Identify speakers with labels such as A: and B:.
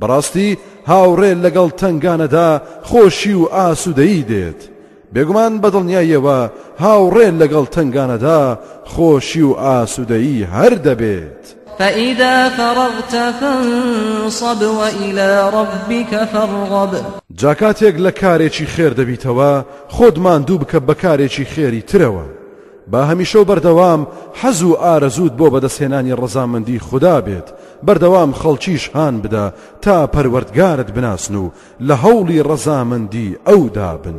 A: بەڕاستی هاوڕێ لەگەڵ تەنگانەدا خۆشی و ئاسوودەیی دێت بێگومان بە دڵنیاییەوە هاوڕێ لەگەڵ تەنگانەدا خۆشی و ئاسوودەیی هەر دەبێت.
B: فإذا فرغت فانصب وإلى ربك فارغب
A: جا کاتێک لە کارێکی خێر دەبیتەوە خۆت ماندوو بکە بە کارێکی خێری ترەوە با هەمیشە و بەردەوام حەز و ئارەزووت بۆ بەدەستهێنانی ڕەزامەندی خودا بێت، بەردەوام خەڵکیش هان بدە تا پەروەردگارت بناسن و لە هەوڵی ڕەزامەندی ئەودا بن.